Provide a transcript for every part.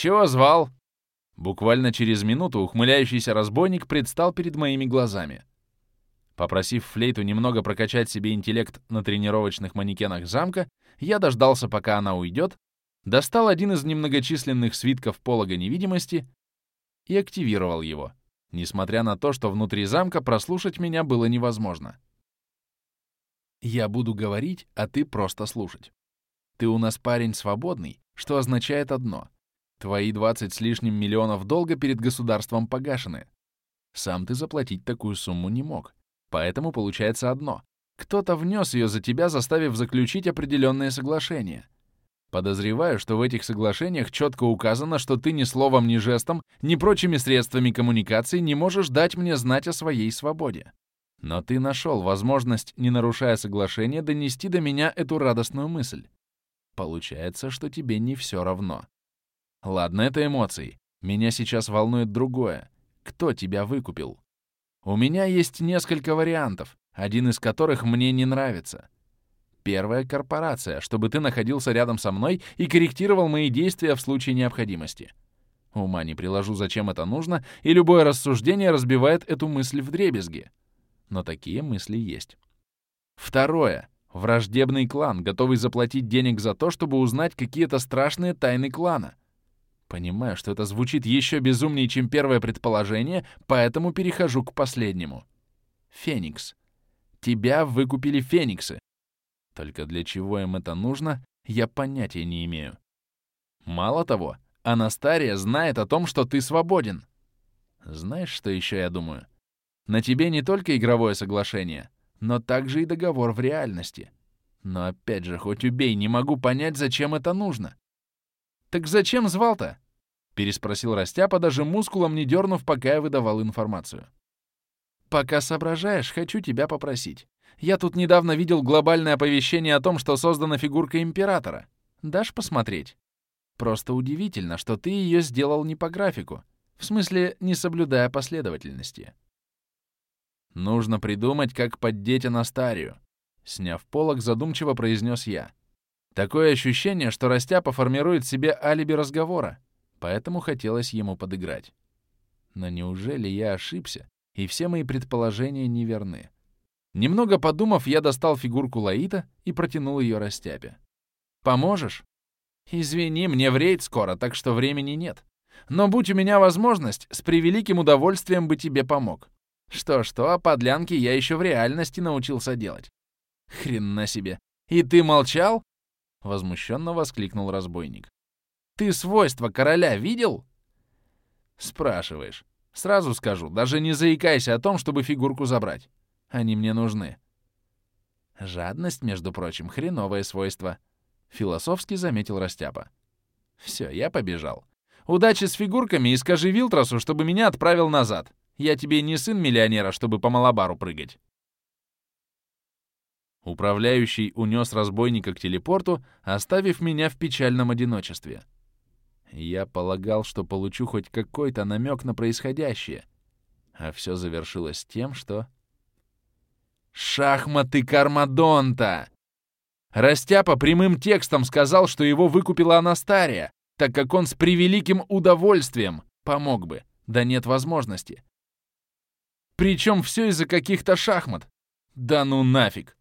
«Чего звал?» Буквально через минуту ухмыляющийся разбойник предстал перед моими глазами. Попросив флейту немного прокачать себе интеллект на тренировочных манекенах замка, я дождался, пока она уйдет, достал один из немногочисленных свитков полога невидимости и активировал его, несмотря на то, что внутри замка прослушать меня было невозможно. Я буду говорить, а ты просто слушать. Ты у нас парень свободный, что означает одно. Твои 20 с лишним миллионов долга перед государством погашены. Сам ты заплатить такую сумму не мог. Поэтому получается одно. Кто-то внес ее за тебя, заставив заключить определенные соглашения. Подозреваю, что в этих соглашениях четко указано, что ты ни словом, ни жестом, ни прочими средствами коммуникации не можешь дать мне знать о своей свободе. Но ты нашел возможность, не нарушая соглашения, донести до меня эту радостную мысль. Получается, что тебе не все равно. Ладно, это эмоции. Меня сейчас волнует другое. Кто тебя выкупил? У меня есть несколько вариантов, один из которых мне не нравится. Первая — корпорация, чтобы ты находился рядом со мной и корректировал мои действия в случае необходимости. Ума не приложу, зачем это нужно, и любое рассуждение разбивает эту мысль в дребезги. Но такие мысли есть. Второе — враждебный клан, готовый заплатить денег за то, чтобы узнать какие-то страшные тайны клана. Понимаю, что это звучит еще безумнее, чем первое предположение, поэтому перехожу к последнему. Феникс. Тебя выкупили фениксы. Только для чего им это нужно, я понятия не имею. Мало того, Анастария знает о том, что ты свободен. Знаешь, что еще я думаю? На тебе не только игровое соглашение, но также и договор в реальности. Но опять же, хоть убей, не могу понять, зачем это нужно. «Так зачем звал-то?» — переспросил Растяпа, даже мускулом не дернув, пока я выдавал информацию. «Пока соображаешь, хочу тебя попросить. Я тут недавно видел глобальное оповещение о том, что создана фигурка Императора. Дашь посмотреть? Просто удивительно, что ты ее сделал не по графику, в смысле, не соблюдая последовательности. Нужно придумать, как поддеть Анастарию. Сняв полог, задумчиво произнес я. Такое ощущение, что Растяпа формирует себе алиби разговора, поэтому хотелось ему подыграть. Но неужели я ошибся, и все мои предположения неверны? Немного подумав, я достал фигурку Лаита и протянул ее Растяпе. «Поможешь?» «Извини, мне в рейд скоро, так что времени нет. Но будь у меня возможность, с превеликим удовольствием бы тебе помог. Что-что, а подлянки я еще в реальности научился делать. Хрен на себе. И ты молчал? — возмущенно воскликнул разбойник. «Ты свойства короля видел?» «Спрашиваешь. Сразу скажу, даже не заикайся о том, чтобы фигурку забрать. Они мне нужны». «Жадность, между прочим, хреновое свойство», — философски заметил Растяпа. «Все, я побежал. Удачи с фигурками и скажи Вилтросу, чтобы меня отправил назад. Я тебе не сын миллионера, чтобы по малобару прыгать». Управляющий унес разбойника к телепорту, оставив меня в печальном одиночестве. Я полагал, что получу хоть какой-то намек на происходящее. А все завершилось тем, что... Шахматы Кармадонта! Растяпа прямым текстом сказал, что его выкупила Анастария, так как он с превеликим удовольствием помог бы, да нет возможности. Причем все из-за каких-то шахмат. Да ну нафиг!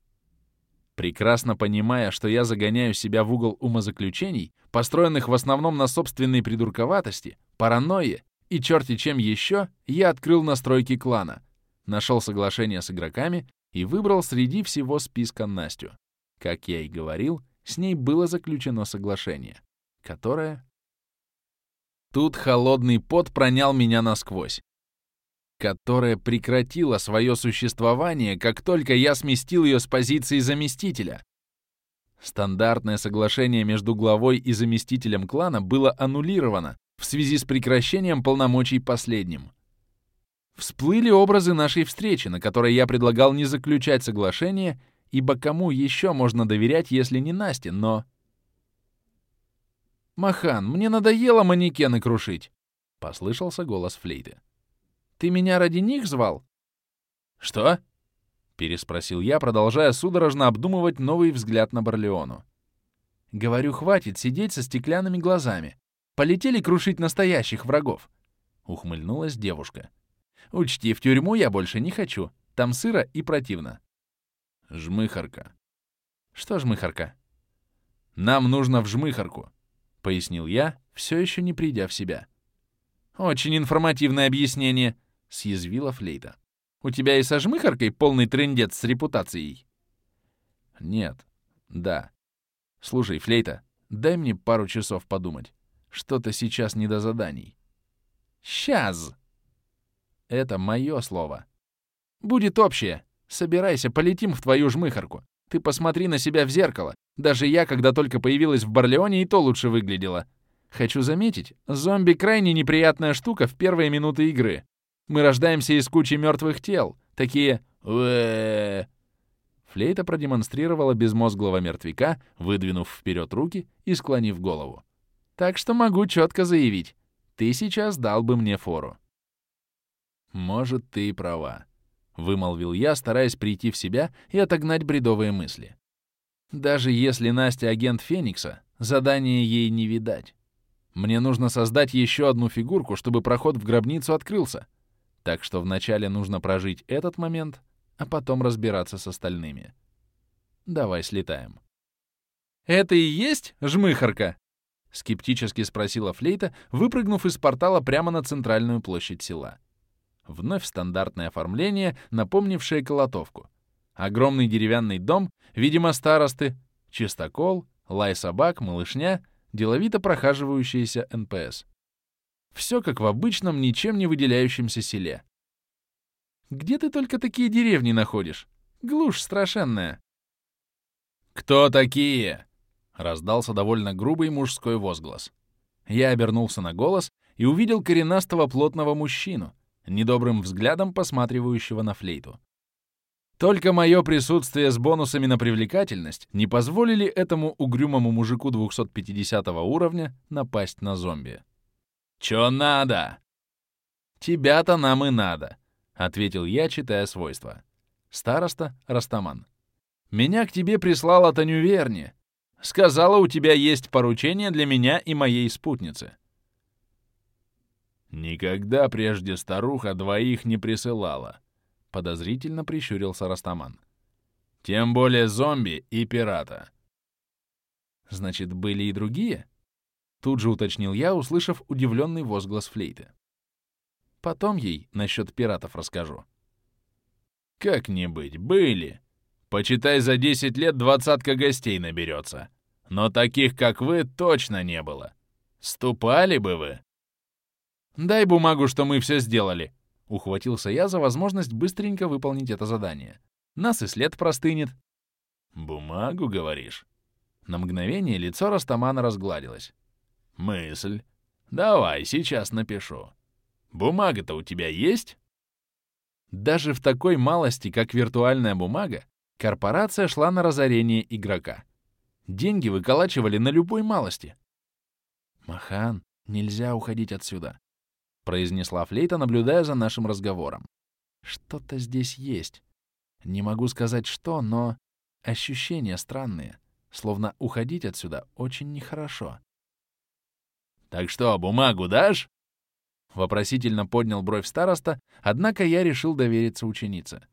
Прекрасно понимая, что я загоняю себя в угол умозаключений, построенных в основном на собственной придурковатости, паранойе и черти чем еще, я открыл настройки клана, нашел соглашение с игроками и выбрал среди всего списка Настю. Как я и говорил, с ней было заключено соглашение, которое... Тут холодный пот пронял меня насквозь которая прекратила свое существование, как только я сместил ее с позиции заместителя. Стандартное соглашение между главой и заместителем клана было аннулировано в связи с прекращением полномочий последним. Всплыли образы нашей встречи, на которой я предлагал не заключать соглашение, ибо кому еще можно доверять, если не Насте, но... «Махан, мне надоело манекены крушить!» — послышался голос флейты. Ты меня ради них звал?» «Что?» — переспросил я, продолжая судорожно обдумывать новый взгляд на Барлеону. «Говорю, хватит сидеть со стеклянными глазами. Полетели крушить настоящих врагов!» — ухмыльнулась девушка. «Учти, в тюрьму я больше не хочу. Там сыро и противно». «Жмыхарка». «Что жмыхарка?» «Нам нужно в жмыхарку», — пояснил я, все еще не придя в себя. «Очень информативное объяснение», — съязвила Флейта. «У тебя и со жмыхаркой полный трындец с репутацией?» «Нет. Да. Слушай, Флейта, дай мне пару часов подумать. Что-то сейчас не до заданий». «Сейчас!» «Это мое слово». «Будет общее. Собирайся, полетим в твою жмыхарку. Ты посмотри на себя в зеркало. Даже я, когда только появилась в Барлеоне, и то лучше выглядела. Хочу заметить, зомби крайне неприятная штука в первые минуты игры. Мы рождаемся из кучи мертвых тел. Такие. Флейта продемонстрировала безмозглого мертвяка, выдвинув вперед руки и склонив голову. Так что могу четко заявить, ты сейчас дал бы мне фору. «Может, ты и права», — вымолвил я, стараясь прийти в себя и отогнать бредовые мысли. «Даже если Настя агент Феникса, задание ей не видать. Мне нужно создать еще одну фигурку, чтобы проход в гробницу открылся. Так что вначале нужно прожить этот момент, а потом разбираться с остальными. Давай слетаем. «Это и есть жмыхарка?» — скептически спросила Флейта, выпрыгнув из портала прямо на центральную площадь села. Вновь стандартное оформление, напомнившее колотовку. Огромный деревянный дом, видимо, старосты, частокол, лай собак, малышня — деловито прохаживающиеся НПС. Все как в обычном, ничем не выделяющемся селе. Где ты только такие деревни находишь? Глушь страшенная. «Кто такие?» — раздался довольно грубый мужской возглас. Я обернулся на голос и увидел коренастого плотного мужчину, недобрым взглядом посматривающего на флейту. Только мое присутствие с бонусами на привлекательность не позволили этому угрюмому мужику 250 уровня напасть на зомби. «Чё надо?» «Тебя-то нам и надо», — ответил я, читая свойства. Староста Растаман. «Меня к тебе прислала Танюверни. Сказала, у тебя есть поручение для меня и моей спутницы». «Никогда прежде старуха двоих не присылала», — подозрительно прищурился Растаман. «Тем более зомби и пирата». «Значит, были и другие?» Тут же уточнил я, услышав удивленный возглас флейты. «Потом ей насчет пиратов расскажу». «Как не быть, были. Почитай, за 10 лет двадцатка гостей наберется. Но таких, как вы, точно не было. Ступали бы вы». «Дай бумагу, что мы все сделали», Ухватился я за возможность быстренько выполнить это задание. Нас и след простынет. «Бумагу, говоришь?» На мгновение лицо Растамана разгладилось. «Мысль. Давай, сейчас напишу. Бумага-то у тебя есть?» Даже в такой малости, как виртуальная бумага, корпорация шла на разорение игрока. Деньги выколачивали на любой малости. «Махан, нельзя уходить отсюда произнесла флейта, наблюдая за нашим разговором. Что-то здесь есть. Не могу сказать что, но ощущения странные, словно уходить отсюда очень нехорошо. «Так что, бумагу дашь?» Вопросительно поднял бровь староста, однако я решил довериться ученице.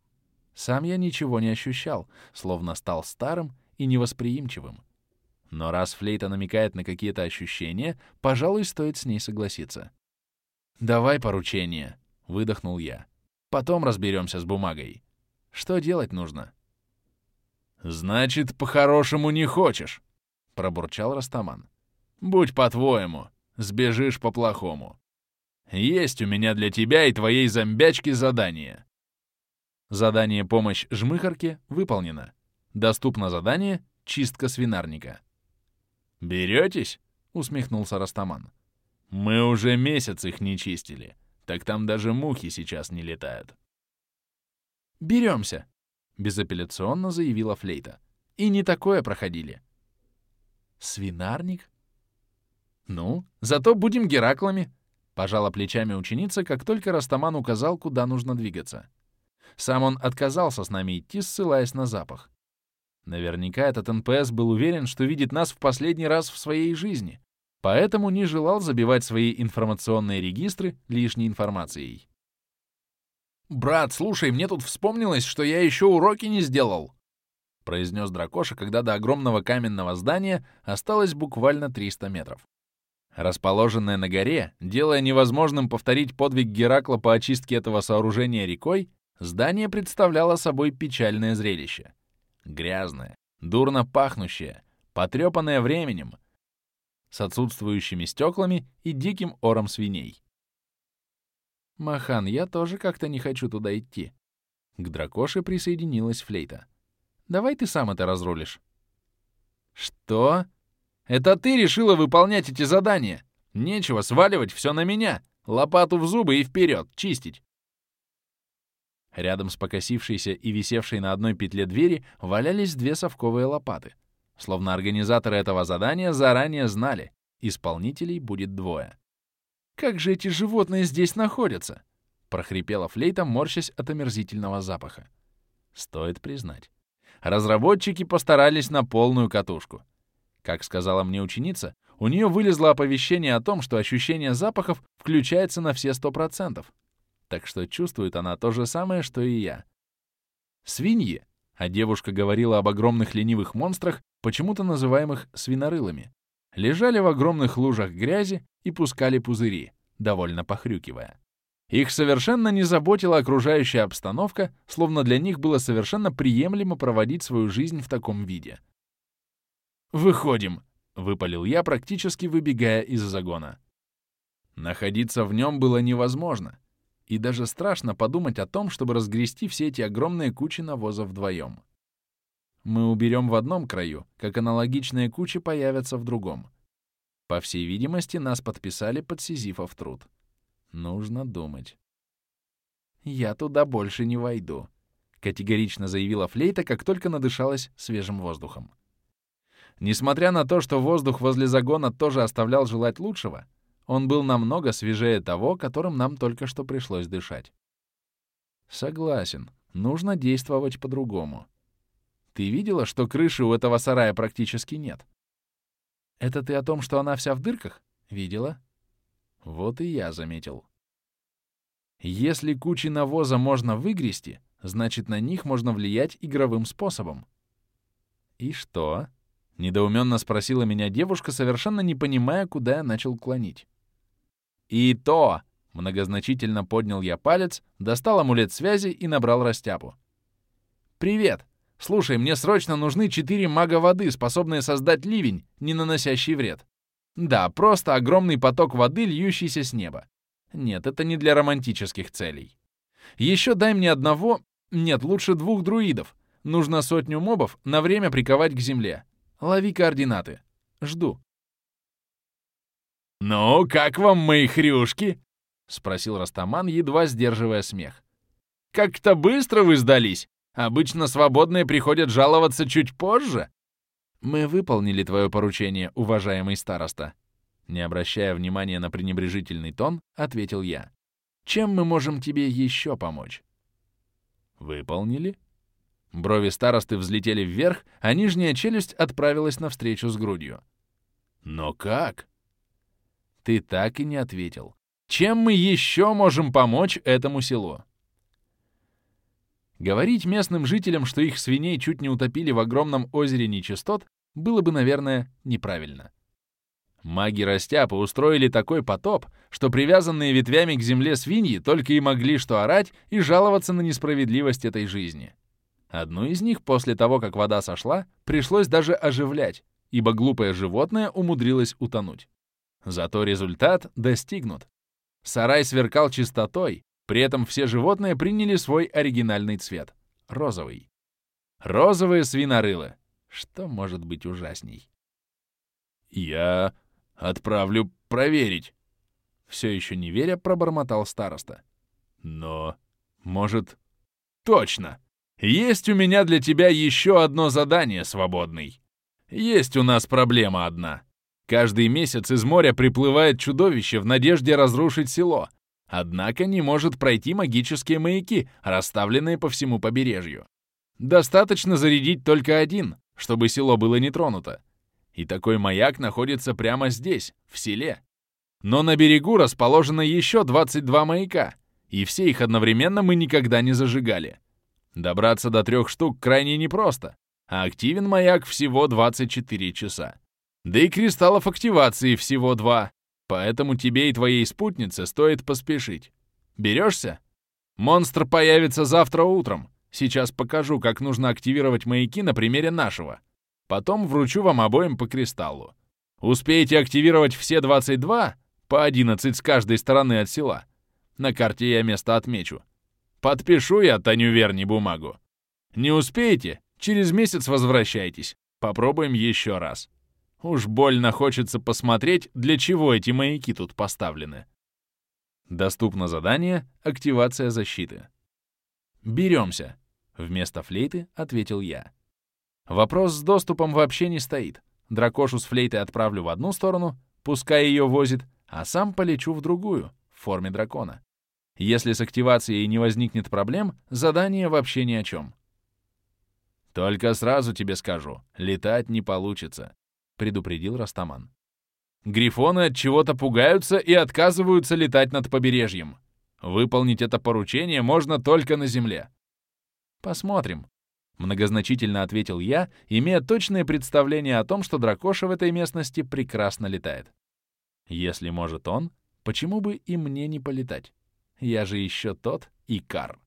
Сам я ничего не ощущал, словно стал старым и невосприимчивым. Но раз флейта намекает на какие-то ощущения, пожалуй, стоит с ней согласиться. «Давай поручение», — выдохнул я. «Потом разберемся с бумагой. Что делать нужно?» «Значит, по-хорошему не хочешь», — пробурчал Растаман. «Будь по-твоему, сбежишь по-плохому. Есть у меня для тебя и твоей зомбячки задание». Задание «Помощь жмыхарке» выполнено. Доступно задание «Чистка свинарника». «Беретесь?» — усмехнулся Растаман. Мы уже месяц их не чистили, так там даже мухи сейчас не летают. «Беремся», — безапелляционно заявила Флейта. «И не такое проходили». «Свинарник?» «Ну, зато будем Гераклами», — пожала плечами ученица, как только Растаман указал, куда нужно двигаться. Сам он отказался с нами идти, ссылаясь на запах. Наверняка этот НПС был уверен, что видит нас в последний раз в своей жизни, поэтому не желал забивать свои информационные регистры лишней информацией. «Брат, слушай, мне тут вспомнилось, что я еще уроки не сделал!» произнес Дракоша, когда до огромного каменного здания осталось буквально 300 метров. Расположенное на горе, делая невозможным повторить подвиг Геракла по очистке этого сооружения рекой, здание представляло собой печальное зрелище. Грязное, дурно пахнущее, потрепанное временем, с отсутствующими стеклами и диким ором свиней. «Махан, я тоже как-то не хочу туда идти». К дракоше присоединилась флейта. «Давай ты сам это разрулишь». «Что? Это ты решила выполнять эти задания? Нечего сваливать все на меня. Лопату в зубы и вперед, чистить». Рядом с покосившейся и висевшей на одной петле двери валялись две совковые лопаты. Словно организаторы этого задания заранее знали, исполнителей будет двое. «Как же эти животные здесь находятся?» — прохрипела флейта, морщась от омерзительного запаха. Стоит признать. Разработчики постарались на полную катушку. Как сказала мне ученица, у нее вылезло оповещение о том, что ощущение запахов включается на все сто процентов. Так что чувствует она то же самое, что и я. Свиньи, а девушка говорила об огромных ленивых монстрах, почему-то называемых свинорылами, лежали в огромных лужах грязи и пускали пузыри, довольно похрюкивая. Их совершенно не заботила окружающая обстановка, словно для них было совершенно приемлемо проводить свою жизнь в таком виде. «Выходим!» — выпалил я, практически выбегая из загона. Находиться в нем было невозможно, и даже страшно подумать о том, чтобы разгрести все эти огромные кучи навоза вдвоем. Мы уберем в одном краю, как аналогичные кучи появятся в другом. По всей видимости, нас подписали под Сизифов труд. Нужно думать. «Я туда больше не войду», — категорично заявила Флейта, как только надышалась свежим воздухом. Несмотря на то, что воздух возле загона тоже оставлял желать лучшего, он был намного свежее того, которым нам только что пришлось дышать. Согласен, нужно действовать по-другому. Ты видела, что крыши у этого сарая практически нет? Это ты о том, что она вся в дырках? Видела? Вот и я заметил. Если кучи навоза можно выгрести, значит, на них можно влиять игровым способом. И что? Недоуменно спросила меня девушка, совершенно не понимая, куда я начал клонить. «И то!» — многозначительно поднял я палец, достал амулет связи и набрал растяпу. «Привет! Слушай, мне срочно нужны четыре мага воды, способные создать ливень, не наносящий вред. Да, просто огромный поток воды, льющийся с неба. Нет, это не для романтических целей. Еще дай мне одного... Нет, лучше двух друидов. Нужно сотню мобов на время приковать к земле. Лови координаты. Жду. «Ну, как вам мои хрюшки?» — спросил Растаман, едва сдерживая смех. «Как-то быстро вы сдались. Обычно свободные приходят жаловаться чуть позже. Мы выполнили твое поручение, уважаемый староста. Не обращая внимания на пренебрежительный тон, ответил я. Чем мы можем тебе еще помочь? Выполнили? Брови старосты взлетели вверх, а нижняя челюсть отправилась навстречу с грудью. Но как? Ты так и не ответил. Чем мы еще можем помочь этому селу? Говорить местным жителям, что их свиней чуть не утопили в огромном озере нечистот, было бы, наверное, неправильно. Маги Растяпа устроили такой потоп, что привязанные ветвями к земле свиньи только и могли что орать и жаловаться на несправедливость этой жизни. Одну из них после того, как вода сошла, пришлось даже оживлять, ибо глупое животное умудрилось утонуть. Зато результат достигнут. Сарай сверкал чистотой, при этом все животные приняли свой оригинальный цвет — розовый. Розовые свинорылы. Что может быть ужасней? «Я отправлю проверить», — все еще не веря, пробормотал староста. «Но, может...» «Точно! Есть у меня для тебя еще одно задание, свободный. Есть у нас проблема одна. Каждый месяц из моря приплывает чудовище в надежде разрушить село, Однако не может пройти магические маяки, расставленные по всему побережью. Достаточно зарядить только один, чтобы село было не тронуто. И такой маяк находится прямо здесь, в селе. Но на берегу расположено еще 22 маяка, и все их одновременно мы никогда не зажигали. Добраться до трех штук крайне непросто, а активен маяк всего 24 часа. Да и кристаллов активации всего два, поэтому тебе и твоей спутнице стоит поспешить. Берешься? Монстр появится завтра утром. Сейчас покажу, как нужно активировать маяки на примере нашего. Потом вручу вам обоим по кристаллу. Успеете активировать все 22, по 11 с каждой стороны от села. На карте я место отмечу. Подпишу я Таню Верни бумагу. Не успеете? Через месяц возвращайтесь. Попробуем еще раз. Уж больно хочется посмотреть, для чего эти маяки тут поставлены. Доступно задание «Активация защиты». «Беремся», — вместо флейты ответил я. Вопрос с доступом вообще не стоит. Дракошу с флейтой отправлю в одну сторону, пускай ее возит, а сам полечу в другую, в форме дракона. Если с активацией не возникнет проблем, задание вообще ни о чем. «Только сразу тебе скажу, летать не получится», — предупредил Растаман. «Грифоны от чего-то пугаются и отказываются летать над побережьем. Выполнить это поручение можно только на земле». «Посмотрим», — многозначительно ответил я, имея точное представление о том, что дракоша в этой местности прекрасно летает. Если может он, почему бы и мне не полетать? Я же еще тот Икар.